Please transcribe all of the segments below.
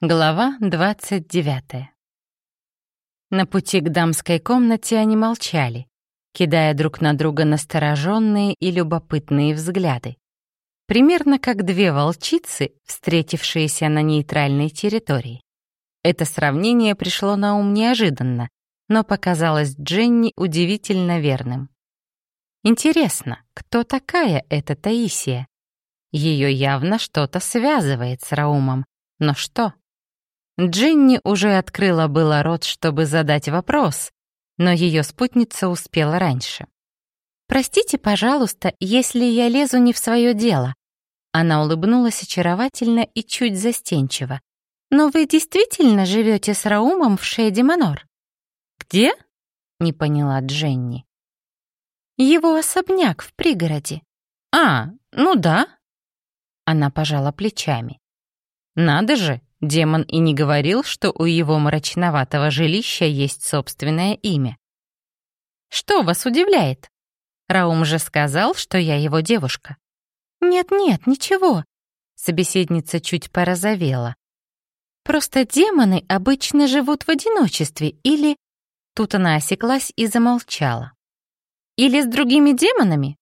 Глава 29. На пути к дамской комнате они молчали, кидая друг на друга настороженные и любопытные взгляды. Примерно как две волчицы, встретившиеся на нейтральной территории. Это сравнение пришло на ум неожиданно, но показалось Дженни удивительно верным. Интересно, кто такая эта Таисия? Ее явно что-то связывает с Раумом, но что? Джинни уже открыла было рот, чтобы задать вопрос, но ее спутница успела раньше. «Простите, пожалуйста, если я лезу не в свое дело». Она улыбнулась очаровательно и чуть застенчиво. «Но вы действительно живете с Раумом в Шейди Манор?» «Где?» — не поняла Дженни. «Его особняк в пригороде». «А, ну да». Она пожала плечами. «Надо же, Демон и не говорил, что у его мрачноватого жилища есть собственное имя. «Что вас удивляет? Раум же сказал, что я его девушка». «Нет-нет, ничего», — собеседница чуть порозовела. «Просто демоны обычно живут в одиночестве или...» Тут она осеклась и замолчала. «Или с другими демонами?»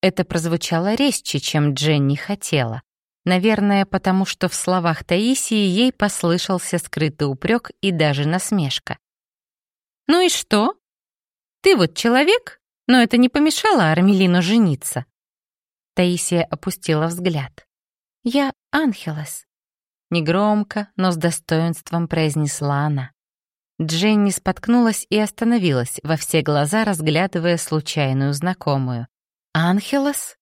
Это прозвучало резче, чем Дженни хотела. Наверное, потому что в словах Таисии ей послышался скрытый упрек и даже насмешка. «Ну и что? Ты вот человек, но это не помешало Армелину жениться». Таисия опустила взгляд. «Я Анхелос», — негромко, но с достоинством произнесла она. Дженни споткнулась и остановилась, во все глаза разглядывая случайную знакомую. «Анхелос?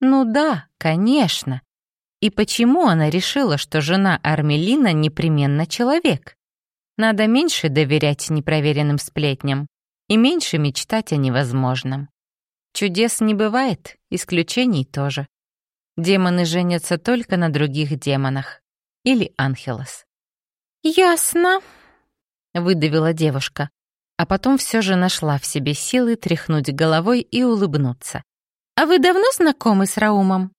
Ну да, конечно. И почему она решила, что жена Армелина непременно человек? Надо меньше доверять непроверенным сплетням и меньше мечтать о невозможном. Чудес не бывает, исключений тоже. Демоны женятся только на других демонах. Или Анхелос. «Ясно», — выдавила девушка, а потом все же нашла в себе силы тряхнуть головой и улыбнуться. «А вы давно знакомы с Раумом?»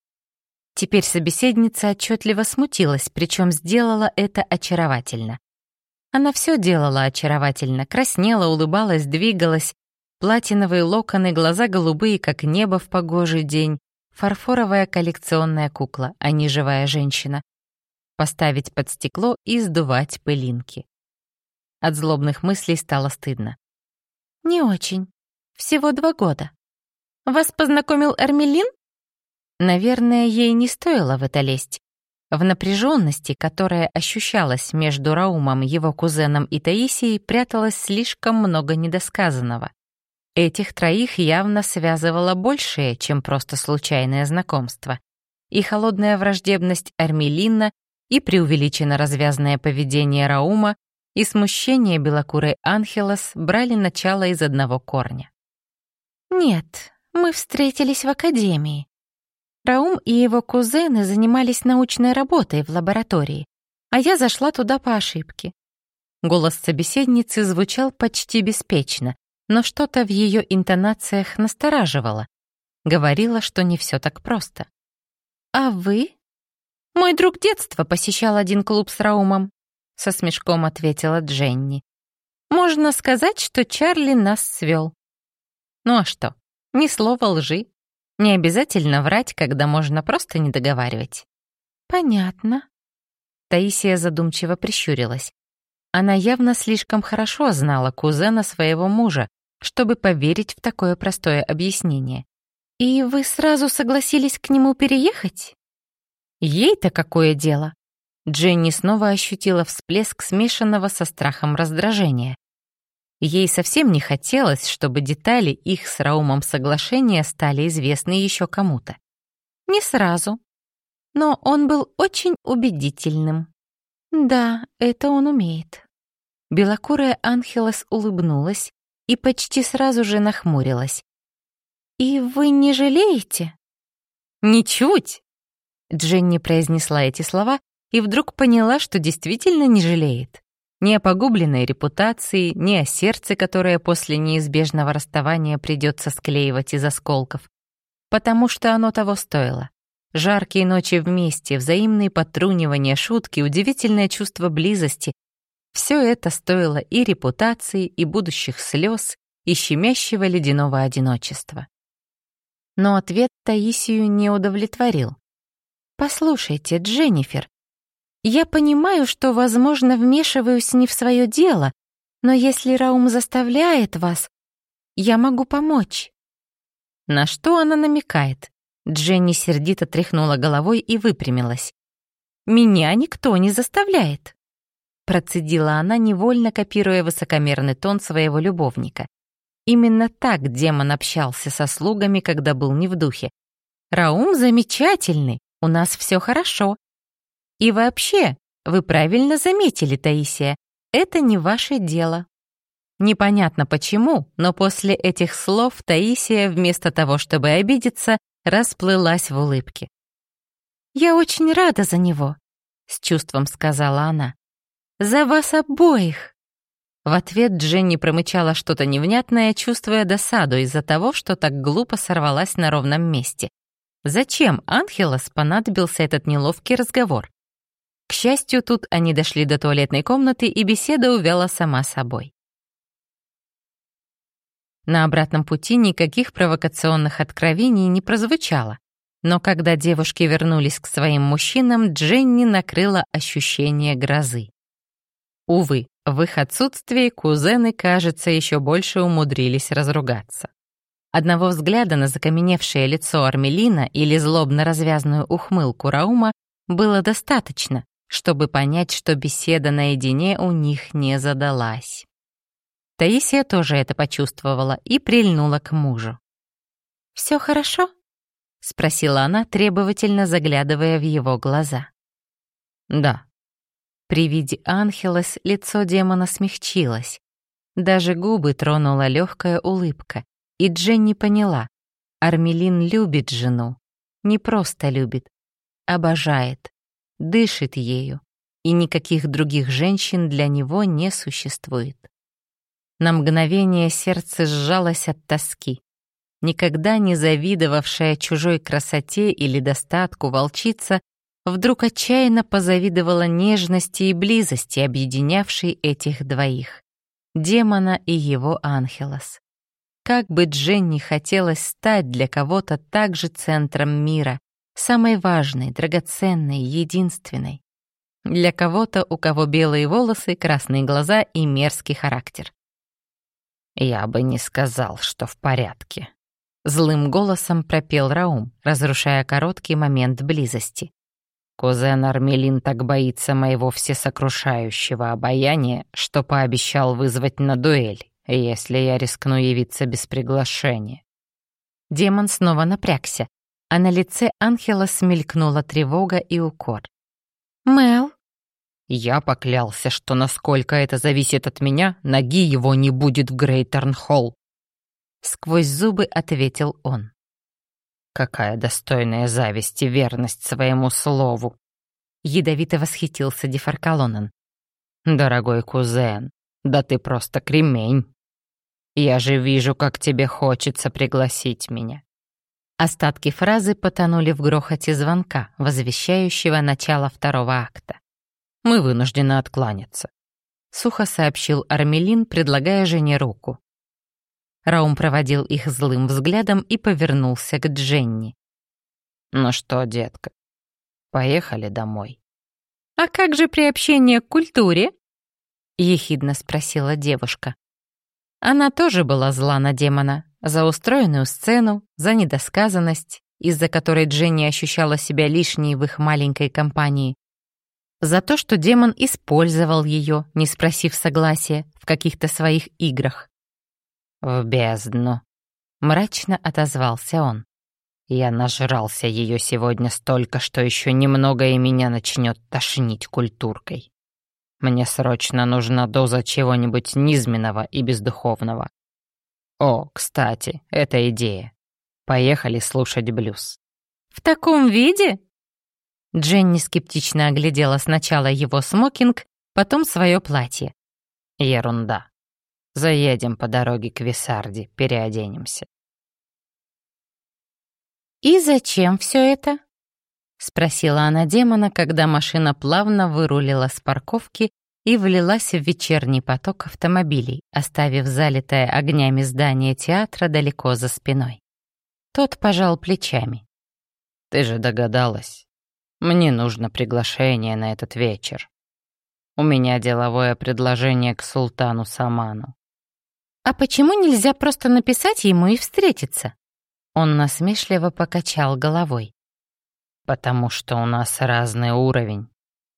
Теперь собеседница отчетливо смутилась, причем сделала это очаровательно. Она все делала очаровательно, краснела, улыбалась, двигалась. Платиновые локоны, глаза голубые, как небо в погожий день. Фарфоровая коллекционная кукла, а не живая женщина. Поставить под стекло и сдувать пылинки. От злобных мыслей стало стыдно. «Не очень. Всего два года. Вас познакомил Эрмелин?» Наверное, ей не стоило в это лезть. В напряженности, которая ощущалась между Раумом, его кузеном и Таисией, пряталось слишком много недосказанного. Этих троих явно связывало большее, чем просто случайное знакомство. И холодная враждебность Армелина, и преувеличенно развязное поведение Раума, и смущение белокурой Анхелос брали начало из одного корня. «Нет, мы встретились в академии», Раум и его кузены занимались научной работой в лаборатории, а я зашла туда по ошибке. Голос собеседницы звучал почти беспечно, но что-то в ее интонациях настораживало. Говорила, что не все так просто. «А вы?» «Мой друг детства посещал один клуб с Раумом», — со смешком ответила Дженни. «Можно сказать, что Чарли нас свел». «Ну а что? Ни слова лжи, не обязательно врать, когда можно просто не договаривать. Понятно. Таисия задумчиво прищурилась. Она явно слишком хорошо знала кузена своего мужа, чтобы поверить в такое простое объяснение. «И вы сразу согласились к нему переехать?» «Ей-то какое дело?» Дженни снова ощутила всплеск смешанного со страхом раздражения. Ей совсем не хотелось, чтобы детали их с Раумом соглашения стали известны еще кому-то. Не сразу. Но он был очень убедительным. Да, это он умеет. Белокурая Анхелос улыбнулась и почти сразу же нахмурилась. «И вы не жалеете?» «Ничуть!» Дженни произнесла эти слова и вдруг поняла, что действительно не жалеет. Ни о погубленной репутации, ни о сердце, которое после неизбежного расставания придется склеивать из осколков. Потому что оно того стоило. Жаркие ночи вместе, взаимные подтрунивания, шутки, удивительное чувство близости — все это стоило и репутации, и будущих слез, и щемящего ледяного одиночества. Но ответ Таисию не удовлетворил. «Послушайте, Дженнифер, я понимаю, что, возможно, вмешиваюсь не в свое дело, но если Раум заставляет вас, я могу помочь». На что она намекает? Дженни сердито тряхнула головой и выпрямилась. «Меня никто не заставляет», — процедила она, невольно копируя высокомерный тон своего любовника. Именно так демон общался со слугами, когда был не в духе. «Раум замечательный, у нас все хорошо. И вообще, вы правильно заметили, Таисия, это не ваше дело». Непонятно почему, но после этих слов Таисия, вместо того, чтобы обидеться, расплылась в улыбке. «Я очень рада за него», — с чувством сказала она. «За вас обоих!» В ответ Дженни промычала что-то невнятное, чувствуя досаду из-за того, что так глупо сорвалась на ровном месте. Зачем Анхелос понадобился этот неловкий разговор? К счастью, тут они дошли до туалетной комнаты, и беседа увяла сама собой. На обратном пути никаких провокационных откровений не прозвучало, но когда девушки вернулись к своим мужчинам, Дженни накрыла ощущение грозы. Увы, в их отсутствии кузены, кажется, еще больше умудрились разругаться. Одного взгляда на закаменевшее лицо Армелина или злобно развязную ухмылку Раума было достаточно, чтобы понять, что беседа наедине у них не задалась. Таисия тоже это почувствовала и прильнула к мужу. «Все хорошо?» — спросила она, требовательно заглядывая в его глаза. «Да». При виде Анхелес лицо демона смягчилось. Даже губы тронула легкая улыбка, и Дженни поняла, Армелин любит жену. Не просто любит, обожает, дышит ею, и никаких других женщин для него не существует. На мгновение сердце сжалось от тоски. Никогда не завидовавшая чужой красоте или достатку волчица вдруг отчаянно позавидовала нежности и близости, объединявшей этих двоих — демона и его Анхелос. Как бы Дженни хотелось стать для кого-то также центром мира, самой важной, драгоценной, единственной. Для кого-то, у кого белые волосы, красные глаза и мерзкий характер. «Я бы не сказал, что в порядке», — злым голосом пропел Раум, разрушая короткий момент близости. Кузен Армелин так боится моего всесокрушающего обаяния, что пообещал вызвать на дуэль, если я рискну явиться без приглашения. Демон снова напрягся, а на лице Анхела смелькнула тревога и укор. «Мел?» Я поклялся, что насколько это зависит от меня, ноги его не будет в Грейтерн-Холл. Сквозь зубы ответил он. Какая достойная зависть и верность своему слову. Ядовито восхитился Дефаркалонен. Дорогой кузен, да ты просто кремень. Я же вижу, как тебе хочется пригласить меня. Остатки фразы потонули в грохоте звонка, возвещающего начало второго акта мы вынуждены откланяться», — сухо сообщил Армелин, предлагая жене руку. Раум проводил их злым взглядом и повернулся к Дженни. «Ну что, детка, поехали домой». «А как же приобщение к культуре?» — ехидно спросила девушка. Она тоже была зла на демона за устроенную сцену, за недосказанность, из-за которой Дженни ощущала себя лишней в их маленькой компании, за то, что демон использовал ее, не спросив согласия, в каких-то своих играх. «В бездну», — мрачно отозвался он. «Я нажрался ее сегодня столько, что еще немного и меня начнет тошнить культуркой. Мне срочно нужна доза чего-нибудь низменного и бездуховного. О, кстати, это идея. Поехали слушать блюз». «В таком виде?» Дженни скептично оглядела сначала его смокинг, потом свое платье. Ерунда. Заедем по дороге к Висарде, переоденемся. «И зачем все это?» — спросила она демона, когда машина плавно вырулила с парковки и влилась в вечерний поток автомобилей, оставив залитое огнями здание театра далеко за спиной. Тот пожал плечами. «Ты же догадалась. Мне нужно приглашение на этот вечер. У меня деловое предложение к султану Саману». «А почему нельзя просто написать ему и встретиться?» Он насмешливо покачал головой. «Потому что у нас разный уровень.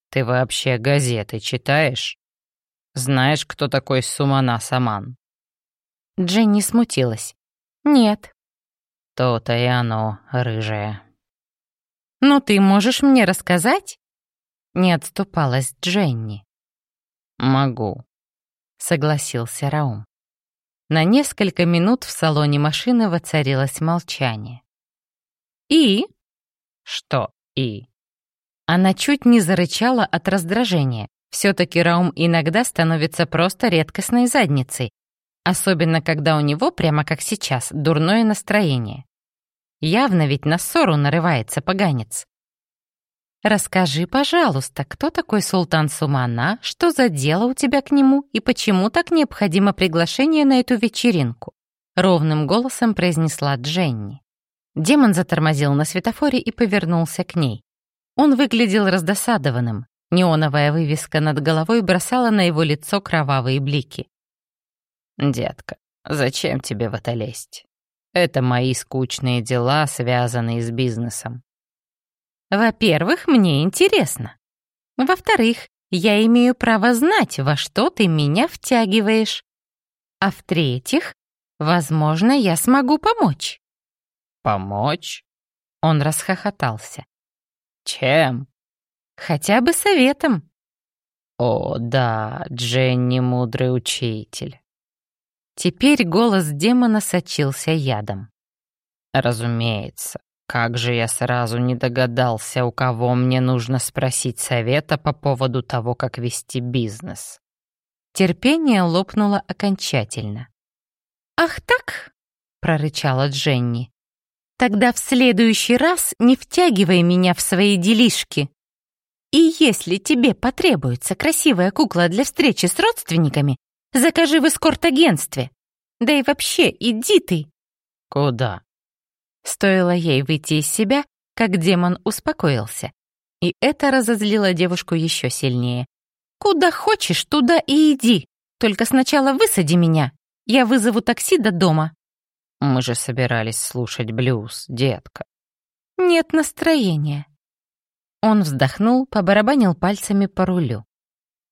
Ты вообще газеты читаешь? Знаешь, кто такой Сумана Саман?» Дженни смутилась. «Нет». «То-то и оно, рыжая». «Ну ты можешь мне рассказать?» Не отступалась Дженни. «Могу», — согласился Раум. На несколько минут в салоне машины воцарилось молчание. «И?» «Что «и»?» Она чуть не зарычала от раздражения. Все-таки Раум иногда становится просто редкостной задницей, особенно когда у него, прямо как сейчас, дурное настроение. Явно ведь на ссору нарывается поганец. «Расскажи, пожалуйста, кто такой султан Сумана, что за дело у тебя к нему и почему так необходимо приглашение на эту вечеринку?» Ровным голосом произнесла Дженни. Демон затормозил на светофоре и повернулся к ней. Он выглядел раздосадованным. Неоновая вывеска над головой бросала на его лицо кровавые блики. «Детка, зачем тебе в это лезть? Это мои скучные дела, связанные с бизнесом. Во-первых, мне интересно. Во-вторых, я имею право знать, во что ты меня втягиваешь. А в-третьих, возможно, я смогу помочь. Помочь? Он расхохотался. Чем? Хотя бы советом. О, да, Дженни мудрый учитель. Теперь голос демона сочился ядом. Разумеется. Как же я сразу не догадался, у кого мне нужно спросить совета по поводу того, как вести бизнес. Терпение лопнуло окончательно. «Ах так?» — прорычала Дженни. «Тогда в следующий раз не втягивай меня в свои делишки. И если тебе потребуется красивая кукла для встречи с родственниками, закажи в эскорт-агентстве. Да и вообще, иди ты». «Куда?» Стоило ей выйти из себя, как демон успокоился. И это разозлило девушку еще сильнее. «Куда хочешь, туда и иди. Только сначала высади меня. Я вызову такси до дома». «Мы же собирались слушать блюз, детка». «Нет настроения». Он вздохнул, побарабанил пальцами по рулю.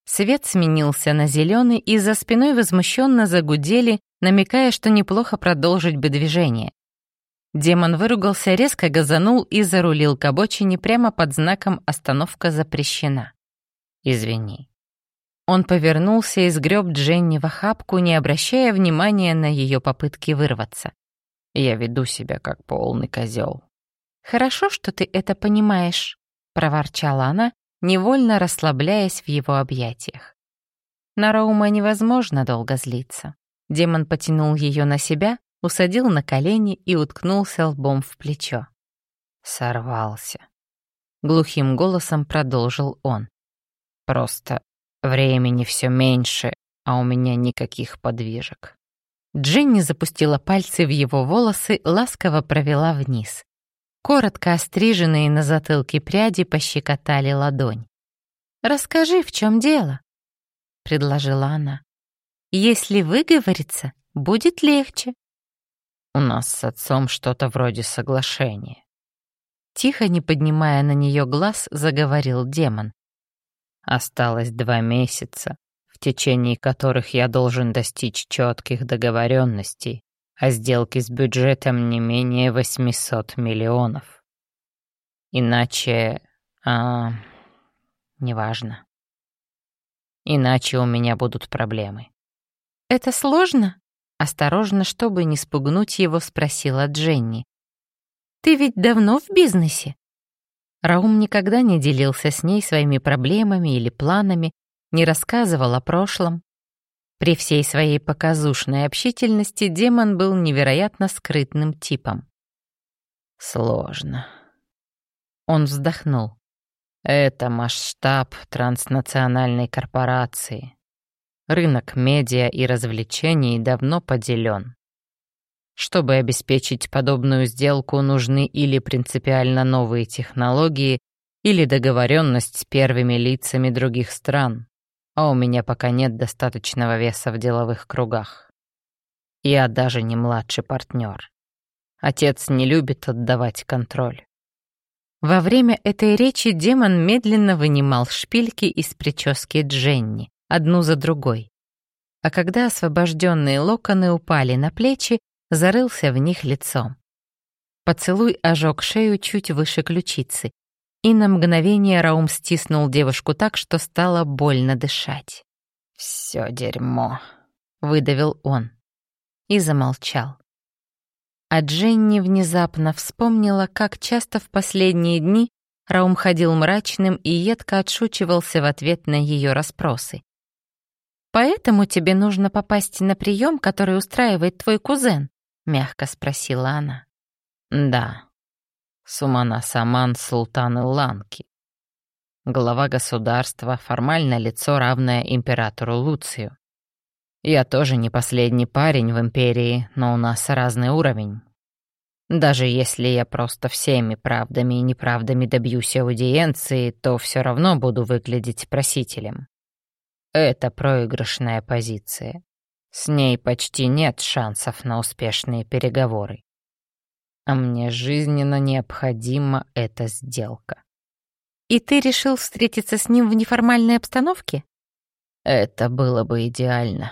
Свет сменился на зеленый, и за спиной возмущенно загудели, намекая, что неплохо продолжить бы движение. Демон выругался, резко газанул и зарулил к обочине прямо под знаком «Остановка запрещена». «Извини». Он повернулся и сгреб Дженни в охапку, не обращая внимания на ее попытки вырваться. «Я веду себя как полный козел. «Хорошо, что ты это понимаешь», — проворчала она, невольно расслабляясь в его объятиях. На Роума невозможно долго злиться. Демон потянул ее на себя, усадил на колени и уткнулся лбом в плечо. Сорвался. Глухим голосом продолжил он. Просто времени все меньше, а у меня никаких подвижек. Дженни запустила пальцы в его волосы, ласково провела вниз. Коротко остриженные на затылке пряди пощекотали ладонь. «Расскажи, в чем дело?» — предложила она. «Если выговориться, будет легче». У нас с отцом что-то вроде соглашения. Тихо, не поднимая на нее глаз, заговорил демон. Осталось два месяца, в течение которых я должен достичь четких договоренностей, а сделки с бюджетом не менее 800 миллионов. Иначе... А, неважно. Иначе у меня будут проблемы. «Это сложно?» Осторожно, чтобы не спугнуть его, спросила Дженни. «Ты ведь давно в бизнесе?» Раум никогда не делился с ней своими проблемами или планами, не рассказывал о прошлом. При всей своей показушной общительности демон был невероятно скрытным типом. «Сложно», Он вздохнул. Это масштаб транснациональной корпорации. Рынок медиа и развлечений давно поделен. Чтобы обеспечить подобную сделку, нужны или принципиально новые технологии, или договоренность с первыми лицами других стран, а у меня пока нет достаточного веса в деловых кругах. Я даже не младший партнер. Отец не любит отдавать контроль. Во время этой речи демон медленно вынимал шпильки из прически Дженни, одну за другой. А когда освобожденные локоны упали на плечи, зарылся в них лицом. Поцелуй ожег шею чуть выше ключицы, и на мгновение Раум стиснул девушку так, что стало больно дышать. «Всё дерьмо», — выдавил он. И замолчал. А Дженни внезапно вспомнила, как часто в последние дни Раум ходил мрачным и едко отшучивался в ответ на ее расспросы. «Поэтому тебе нужно попасть на прием, который устраивает твой кузен?» — мягко спросила она. «Да. Сумана Саман Султан Ланки. Глава государства, формально лицо, равное императору Луцию. Я тоже не последний парень в Империи, но у нас разный уровень. Даже если я просто всеми правдами и неправдами добьюсь аудиенции, то все равно буду выглядеть просителем. Это проигрышная позиция. С ней почти нет шансов на успешные переговоры. А мне жизненно необходима эта сделка. И ты решил встретиться с ним в неформальной обстановке? Это было бы идеально.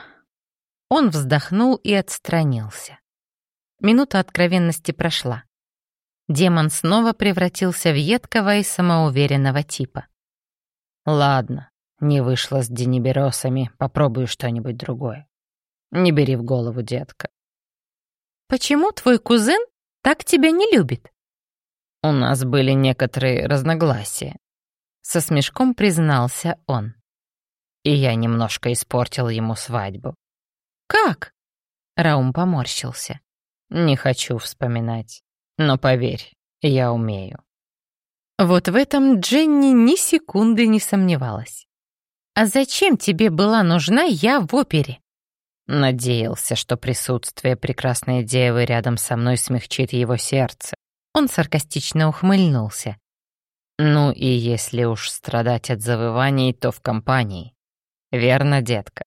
Он вздохнул и отстранился. Минута откровенности прошла. Демон снова превратился в едкого и самоуверенного типа. «Ладно, не вышло с дениберосами, попробую что-нибудь другое. Не бери в голову, детка». «Почему твой кузен так тебя не любит?» «У нас были некоторые разногласия», — со смешком признался он. И я немножко испортил ему свадьбу. «Как?» Раум поморщился. «Не хочу вспоминать. Но поверь, я умею». Вот в этом Дженни ни секунды не сомневалась. «А зачем тебе была нужна я в опере?» Надеялся, что присутствие прекрасной девы рядом со мной смягчит его сердце. Он саркастично ухмыльнулся. «Ну и если уж страдать от завываний, то в компании. Верно, детка?»